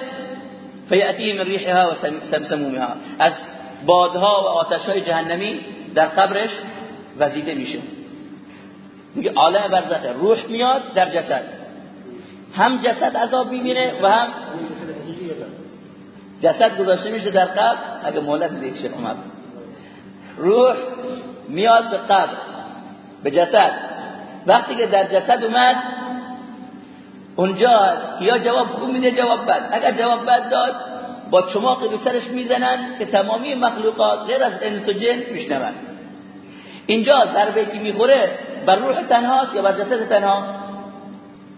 فیأتیه من ریحها و سمسمومها از بادها و آتشهای جهنمی در قبرش وزیده میشه. میگه عالم برزخه. روح میاد در جسد. هم جسد عذاب می‌بینه و هم جسد گذاشته میشه در قبر. اگه مولد دیگه شیخ عمر. روح میاد به قبر به جسد. وقتی که در جسد اومد اونجا یا جواب خوب میده؟ جواب بد. اگر جواب بد داد با چماقی به سرش می‌زنن که تمامی مخلوقات غیر از انس و جن میشنون. اینجا ضربه که می‌خوره؟ بر روح تنهاست یا بر جسد تنها؟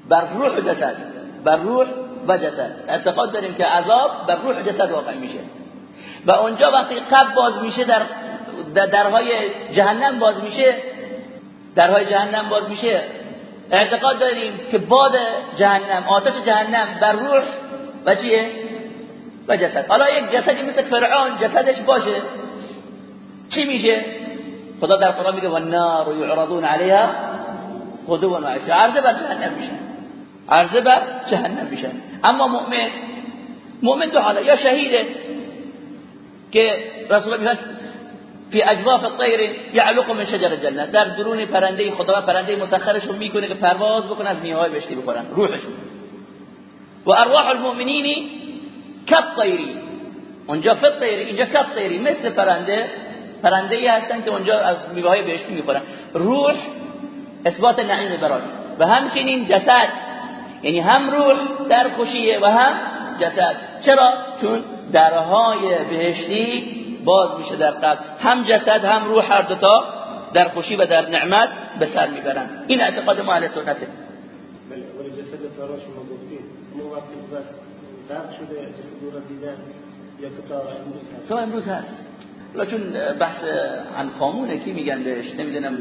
بر روح جسد. بر روح و جسد. اعتقاد داریم که عذاب بر روح جسد واقع میشه. و اونجا وقتی قبل باز میشه در درهای جهنم باز میشه. درهای جهنم باز میشه. اعتقاد داریم که باد جهنم آتش جهنم بر روح و چیه؟ و جسد. حالا یک جسدی مثل فرعون جسدش باشه. چی میشه؟ خدا در قرآن میگه والنار یعرضون علیها غدوا و عشا عرضه بر جهنم میشن. عرضه بر جهنم میشن. اما مؤمن مؤمن دو حالا یا شهیده که رسول الله فی اجواف الطیر یعلق من شجر الجنه در درون پرنده خدا پرنده مسخرشون می‌کنه که پرواز بکنه از میوه بهشتی بخورن. روحشون. و ارواح المؤمنین کالطیر اونجا فی الطیر اینجا کالطیر مثل پرنده پرنده ای هستن که اونجا از میوه بهشتی می‌خورن. روح اثبات نعیم براش. و همچنین جسد. یعنی هم روح در خوشیه و هم جسد. چرا؟ چون درهای بهشتی باز میشه در قلب. هم جسد هم روح هر دوتا در خوشی و در نعمت به سر می‌برن. این اعتقاد ما اهل سنته. بله ولی جسد فراش ما گفتیم ما وقتی بس غرق شده جسد رو دیدن یا تا امروز هست؟ تا امروز هست. چون بحث عن خامونه کی میگن بهش؟ نمی‌دونم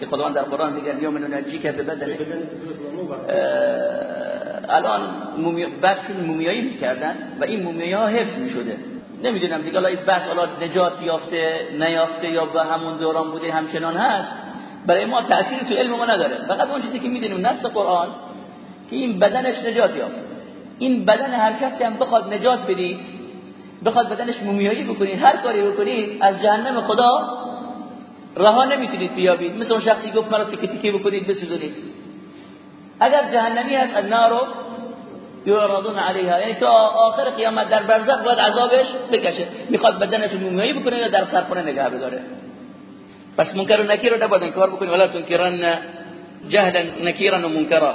که خداوند در قرآن میگن یوم ننجی که به بدن. الان مومی... بعد مومیایی می‌کردن و این مومیایی ها حفظ می‌شده. نمی‌دونم دیگه. این بحث حالا نجات یافته نیافته یا به همون دوران بوده همچنان هست. برای ما تأثیری تو علم ما نداره. فقط اون چیزی که می‌دونیم نص قرآن که این بدنش نجات یافت. این بدن هر کسی هم بخواد نجات بدید بخواد بدنش مومیایی بکنید هر کاری بکنید از جهنم خدا رها نمی‌تونید بیابید. مثل اون شخصی گفت مرا تیکه تیکه بکنید بسوزونید. اگر جهنمی هست النارو یعرضون علیها. یعنی تا آخر قیامت در برزخ باید عذابش بکشه. می‌خواد بدنش مومیایی بکنه یا در سرخونه نگه بداره پس منکر و نکیر رو نباید انکار بکنی. ولا تنکرن جهلا نکیرا و منکرا.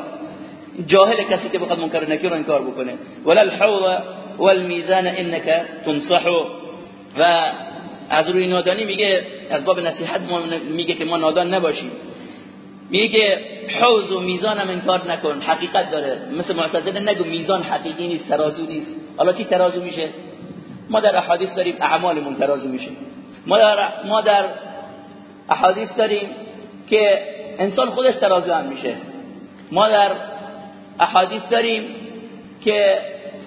جاهل کسی که بخواد منکر و نکیر رو انکار بکنه. ولا الحوض والمیزان انك تنصح. و از روی نادانی میگه از باب نصیحت میگه که ما نادان نباشیم. میگه حوض و میزان هم انکار نکن حقیقت داره. مثل معتزله نگو میزان حقیقی نیست ترازو نیست. حالا چی ترازو میشه؟ ما در احادیث داریم اعمالمون ترازو میشه. ما در ما در احادیث داریم که انسان خودش ترازو هم میشه. ما در احادیث داریم که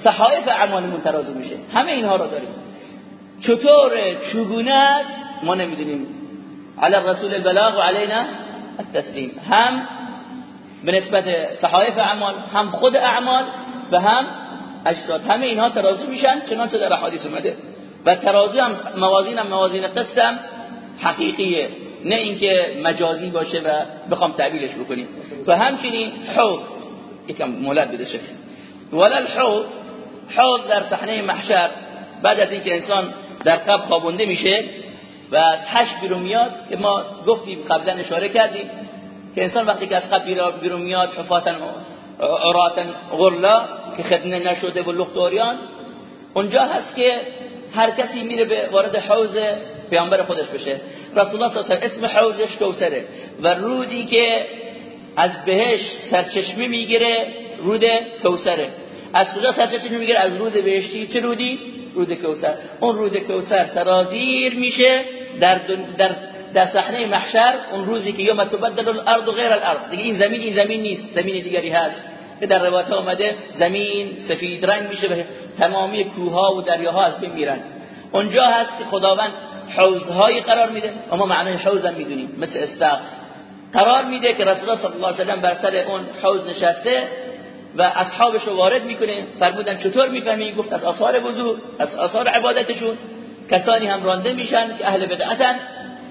صحائف اعمالمون ترازو میشه. همه اینها رو داریم. چطور چگونه است؟ ما نمی‌دونیم. علی رسول البلاغ و علینا التسلیم هم به نسبت صحائف اعمال هم خود اعمال و هم اجساد. همه اینها ترازو میشن چنانچه در حدیث اومده. و ترازو هم موازین هم موازین قسم حقیقیه. نه اینکه مجازی باشه و بخوام تعبیرش بکنیم. و همچنین حوض. یکم مولد بده شکل ولا الحوض. حوض در صحنه محشر. بعد از اینکه انسان در قبر خوابونده میشه و از حش بیرون میاد که ما گفتیم قبلا اشاره کردیم که انسان وقتی که از قبر بیرون میاد حفاتن عراتن غرلا که ختنه نشده و لختوریان اونجا هست که هر کسی میره به وارد حوض پیامبر خودش بشه. رسول الله صلی اسم حوزش کوثره و رودی که از بهش سرچشمه می‌گیره رود کوثره. از کجا سرچشمه می‌گیره؟ از رود بهشتی. چه رودی؟ رود کوثر. اون رود کوثر سرازیر میشه در در در صحنه محشر اون روزی که یوم تبدل الارض غیر الارض. دیگه این زمین این زمین نیست. زمین دیگری هست. که در روایت آمده زمین سفید رنگ میشه و تمامی کوها و دریاها از بین میرن. اونجا هست که خداوند حوزهایی قرار میده. و ما معنای حوز هم می‌دونیم. مثل استاق. قرار میده که رسول الله صلی الله علیه و سلم بر سر اون حوز نشسته و اصحابش رو وارد می‌کنه. فرمودن چطور می‌فهمی؟ گفت از آثار وضو از آثار عبادتشون. کسانی هم رانده میشن که اهل بدعتن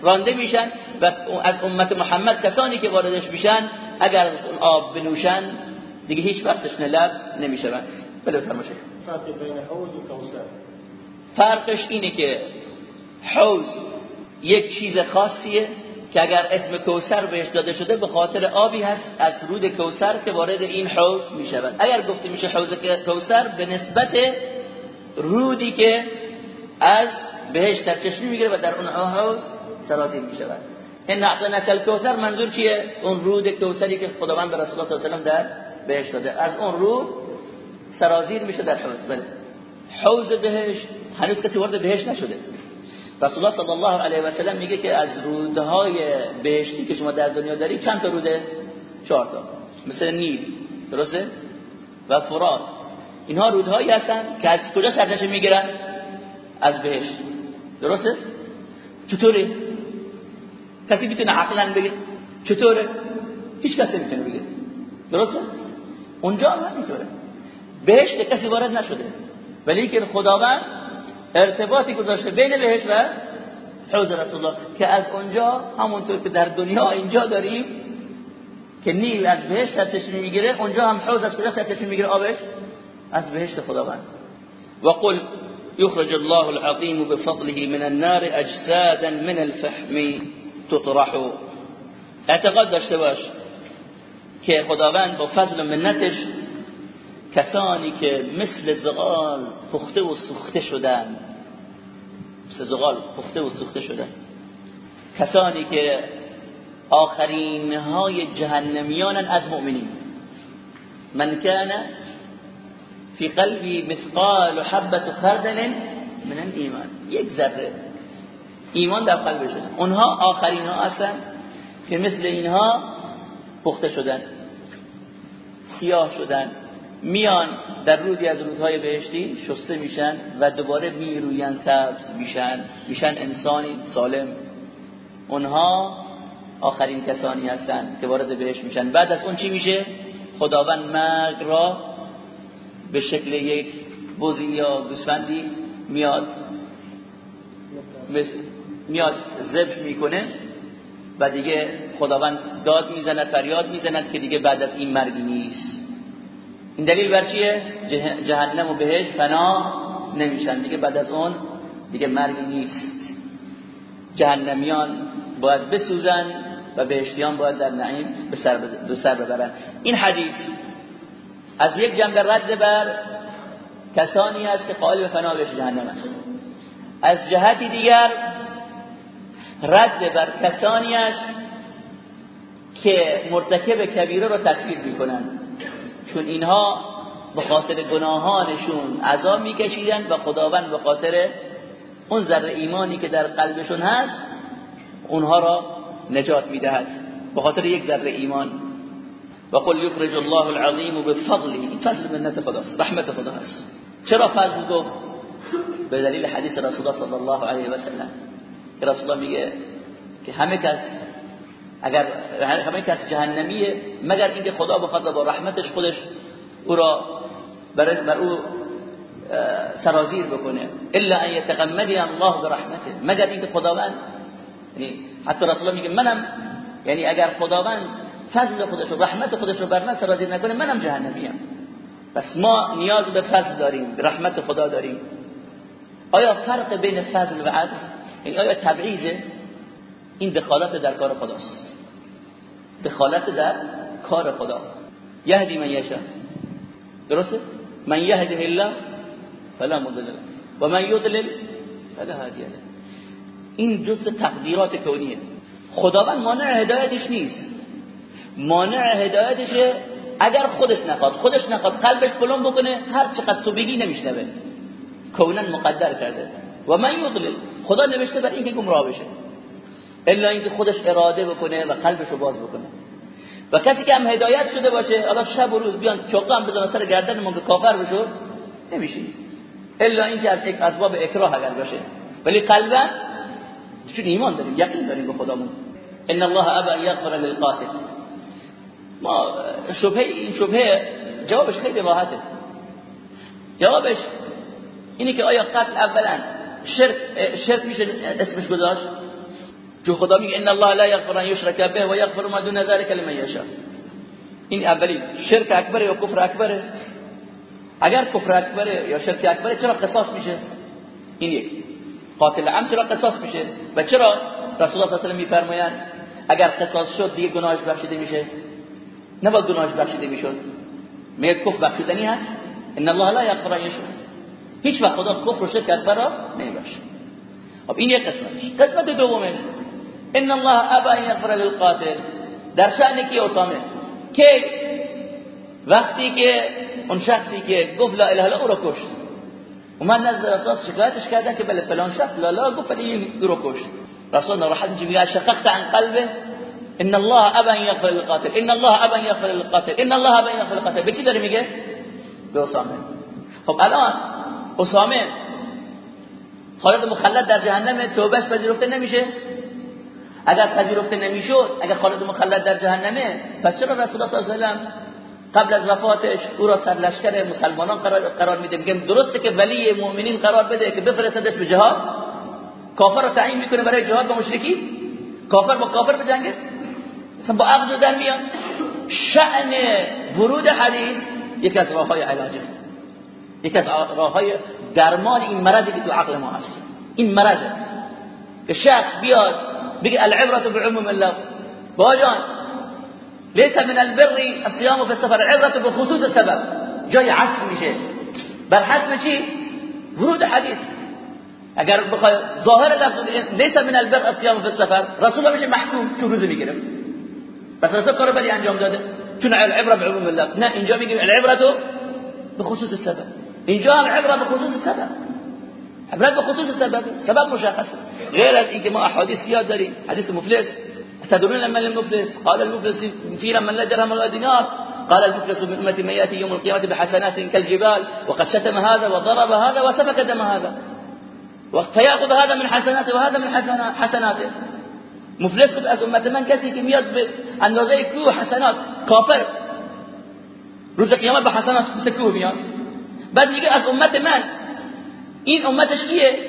رانده میشن و از امت محمد کسانی که واردش میشن اگر اون آب بنوشن دیگه هیچ وقتش لب نمیشون بله فرمایید فرق بین حوض و کوثر. فرقش اینه که حوض یک چیز خاصیه که اگر اسم کوسر بهش داده شده به خاطر آبی هست از رود کوسر که وارد این حوض می شود اگر گفته میشه حوض کوسر به نسبت رودی که از بهش سرچشمه می‌گیره و در اون حوض سرازیر می شود این اعطنک الکوثر منظور چیه؟ اون رود کوسری که خداوند به رسول الله صلی الله علیه و در بهش داده. از اون رو سرازیر میشه در حوض. بله. حوض بهش هنوز کسی وارد بهش نشده. رسول الله صلی الله علیه و سلم میگه که از رودهای بهشتی که شما در دنیا دارید چند تا روده چهار تا. مثل نیل درسته؟ و فرات. اینها رودهایی هستن که از کجا سرچشمه می‌گیرن؟ از بهشت. درسته؟ چطوره؟ کسی می‌تونه عقلا بگه؟ چطوره؟ هیچ کسی نمی‌تونه بگه. درسته؟ اونجا هم همینطوره بهشت کسی وارد نشده. ولی که خداوند ارتباطی گذاشته بین بهش و حوض رسول الله که از اونجا همونطور که در دنیا اینجا داریم که نیل از بهشت سرچشمه می‌گیره اونجا هم حوض از کجا سرچشمه می‌گیره؟ آبش؟ از بهشت خداوند. و قل يخرج الله العظيم بفضله من النار اجسادا من الفحم تطرح. اعتقاد داشته باش که خداوند با فضل منتش کسانی که مثل زغال پخته و سوخته شدن مثل زغال پخته و سوخته شدن. کسانی که آخرین های جهنمیان از مؤمنین. من کان فی قلبی مثقال حبت خردل من ایمان یک ذره. ایمان در قلبشون اونها آخرین ها هستن که مثل اینها پخته شدن. سیاه شدن. میان در رودی از رودهای بهشتی شسته میشن و دوباره می‌روین سبز میشن. میشن انسانی سالم. اونها آخرین کسانی هستند که وارد بهشت میشن. بعد از اون چی میشه؟ خداوند مرگ را به شکل یک بزی یا گوسفندی میاد میاد ذبح می‌کنه و دیگه خداوند داد می‌زند فریاد می‌زند که دیگه بعد از این مرگی نیست. این دلیل بر چیه؟ جهنم و بهش فنا نمیشن. دیگه بعد از اون دیگه مرگی نیست. جهنمیان باید بسوزن و بهشتیان باید در نعیم به سر ببرن. این حدیث از یک جنبه رد بر کسانی است که قائل به فنا بهش جهنم است. از جهتی دیگر رد بر کسانی است که مرتکب کبیره رو تکفیر می‌کنند چون اینها به خاطر گناهانشون عذاب میکشیدن و خداوند به خاطر اون ذره ایمانی که در قلبشون هست اونها را نجات می‌دهد. به خاطر یک ذره ایمان. و قل یخرج الله العظیم بفضله. فضل منت خداست رحمت خدا چرا فضل گفت؟ به دلیل حدیث رسول الله صلی الله علیه و سلم که رسول الله میگه که همه کس اگر همه کس جهنمیه مگر اینکه خدا بخواد با رحمتش خودش او را بر او سرازیر بکنه. الا ان یتغمدی الله برحمته. مگر اینکه خداوند یعنی حتی رسول الله میگه منم یعنی اگر خداوند فضل خودش و رحمت خودش رو بر من سرازیر نکنه منم جهنمیم. پس ما نیاز به فضل داریم به رحمت خدا داریم. آیا فرق بین فضل و عدل؟ یعنی آیا تبعیضه این دخالت در کار خداست؟ دخالت در کار خدا. یهدی من یشا درسته؟ من یهده الله فلا مضل له. و من یضلل فلا هادی له. این جز تقدیرات کونیه. خداوند مانع هدایتش نیست. مانع هدایتش اگر خودش نخواد خودش نخواد قلبش بلند بکنه هر چقدر تو بگی نمیشنوه. کونن مقدر کرده. و من یضلل. خدا نوشته بر اینکه گمراه بشه. الا اینکه خودش اراده بکنه و قلبش رو باز بکنه. و کسی که هم هدایت شده باشه حالا شب و روز بیان چوقا هم بزنن سر گردن ما که کافر بشه نمیشه الا اینکه از یک اسباب اکراه اگر باشه. ولی قلبا چون ایمان داریم یقین داریم به خدامون. ان الله ابا یغفر للقاتل. ما شبهه این شبهه جوابش خیلی راحته. جوابش اینی که آیا قتل اولا شرک شرک میشه اسمش گذاشت؟ جو خدا میگه ان الله لا یغفر ان یشرک به و یغفر ما دون ذلك لمن یشاء. این اولی شرک اکبر یا کفر اکبره؟ اگر کفر اکبره یا شرک اکبره چرا قصاص میشه؟ این یک قاتل عم چرا قصاص میشه؟ و چرا رسول الله صلی الله علیه و میفرمایند اگر قصاص شد دیگه گناهش بخشیده میشه؟ نباید گناهش بخشیده می‌شد. میگه کفر بخشیدنی هست. ان الله لا یغفر ان هیچ وقت خدا کفر و شرک اکبر را نمیبخشه. خب این یک قسمتش. قسمت دومش. ان الله ابا ان یغفر للقاتل. در شأن کی اسامه که وقتی که اون شخصی که گفت لا اله الا او را کشت. اومد نزد رسول شکایتش کردن که بله فلان شخص لا لا گفت این رو کشت. رسول ناراحت میشه میگه شققت عن قلبه؟ ان الله ابا ان یغفر للقاتل. ان الله ابا ان یغفر للقاتل. ان الله ابا ان یغفر للقاتل. به کی داره میگه به اسامه خب الان اسامه خالد مخلد در جهنم توبهش پذیرفته نمیشه؟ اگر پذیرفته نمی‌شد اگر خالد مخلد در جهنمه پس چرا رسول الله صلی الله علیه قبل از وفاتش او را سرلشکر مسلمانان قرار, میده؟ میگه درسته که ولی مؤمنین قرار بده که بفرستدش به جهاد؟ کافر رو تعیین می‌کنه برای جهاد با مشرکی کافر با کافر بجنگه مثلا با عقد در میاد. شأن ورود حدیث یکی از راههای علاجه یکی از راههای درمان این مرضی که تو عقل ما هست. این مرضه که شخص بیاد بگه العبرة بعموم اللفظ باجان ليس من البر الصيام في السفر. العبرة بخصوص السبب. جای عطف میشه. بر حسب چی؟ ورود حدیث. اگر بخوای ظاهر لفظ ليس من البر الصيام في السفر. رسول میشه محکوم تو روزه می‌گرفت. بس رسول کار بدی انجام داده. چون العبرة بعموم اللفظ نه اینجا میگیم العبرة بخصوص السبب. اینجا هم عبره بخصوص السبب. عبرت بخصوص السبب سبب مشخصه غیر از اینکه ما احادیث زیاد داریم حدیث مفلس. تدرون من المفلس؟ قال المفلس فينا من لا درهم ولا دينار. قال المفلس من امتي من يأتي يوم القيامة بحسنات كالجبال. وقد شتم هذا وضرب هذا وسفك دم هذا. فيأخذ هذا من حسناته وهذا من حسناته. مفلس بود از امت من کسی که میاد به اندازه کوه حسنات کافر. روز قیامت به حسنات مثل کوه میاد. بعد میگه از امت من این امتش کیه؟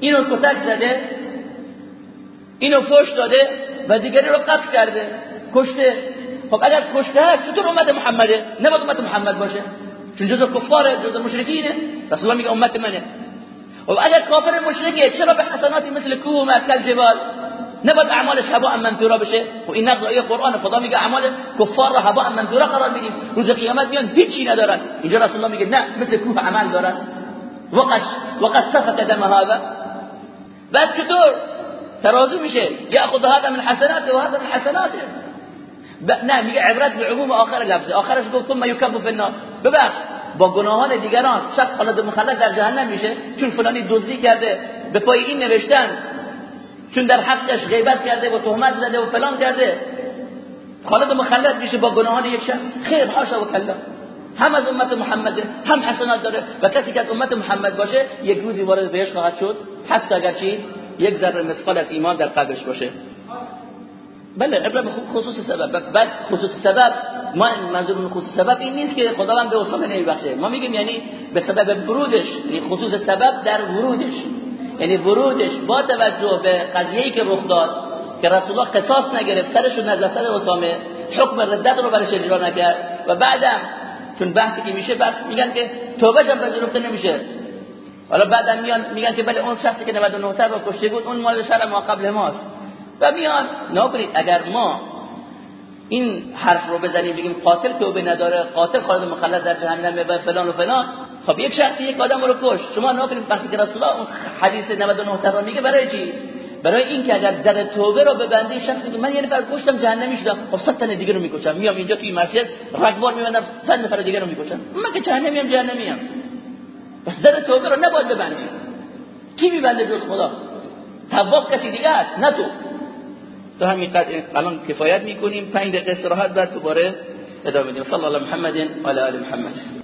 اینو کتک زده اینو فوش داده و دیگری رو قتل کرده کشته. خب اگر کشته هست چطور امت محمده؟ نباید امت محمد باشه. چون جزء کفاره جزء مشرکینه. رسول الله میگه امت منه. و خب اگر کافر مشرکه چرا به حسناتی مثل کوه و جبال؟ نباید اعمالش هباء منثورا بشه؟ و این نقض آیه قرآن خدا میگه اعمال کفار را هباء منثورا قرار میدیم. روز قیامت میان هیچی ندارن. اینجا رسول الله میگه نه مثل کوه عمل دارن. وقش وقد سفك هذا. بعد چطور؟ ترازو میشه. یاخذ هذا من حسناته و هذا من حسناته. نه میگه عبرت به عموم آخر لفظ آخرش گفت ثم یکب فی النار. ببخش. با گناهان دیگران شخص خالد مخلد در جهنم میشه. چون فلانی دزدی کرده به پای این نوشتن چون در حقش غیبت کرده و تهمت زده و فلان کرده. خالد مخلد میشه با گناهان یک شخص. خیر حاشا و کلا. هم از امت محمد هم حسنات داره. و کسی که از امت محمد باشه یک روزی وارد بهش خواهد شد. حتی اگر چی؟ یک ذره مثقال از ایمان در قلبش باشه. بله عبرت خصوص سبب. بعد خصوص سبب ما منظور خصوص سبب این نیست که خداوند به اسامه نمیبخشه. ما میگیم یعنی به سبب ورودش یعنی خصوص سبب در ورودش. یعنی ورودش با توجه به قضیه‌ای که رخ داد که رسول الله قصاص نگرفت سرش رو نزد سر اسامه حکم ردت رو برش اجرا نکرد؟ و بعدم چون بحثی که میشه بحث میگن که توبه هم پذیرفته نمیشه. حالا بعدم میان میگن که بله اون شخصی که 99 تا رو کشته بود اون مال شر ما قبل ماست. و میان نکنید اگر ما این حرف رو بزنیم بگیم قاتل توبه نداره قاتل خالد مخلد در جهنم و فلان و فلان خب یک شخصی یک آدم رو کش. شما نکنید وقتی که رسول الله اون حدیث 99 تا میگه برای چی؟ برای اینکه اگر در توبه رو ببندی شخصی من یه نفر کشتم جهنمی شدم خب صد تن دیگه رو می‌کشم. میام اینجا توی مسجد رگبار میبندم صد نفر دیگه رو می‌کشم. من که جهنمی ام جهنمی ام بس در توبه رو نباید ببندی. کی میبنده جز خدا؟ تواب کسی دیگه است نه تو. تا همین الان کفایت می‌کنیم. 5 دقیقه استراحت بعد دوباره ادامه میدیم. صلی الله محمد و علی محمد.